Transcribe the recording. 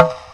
you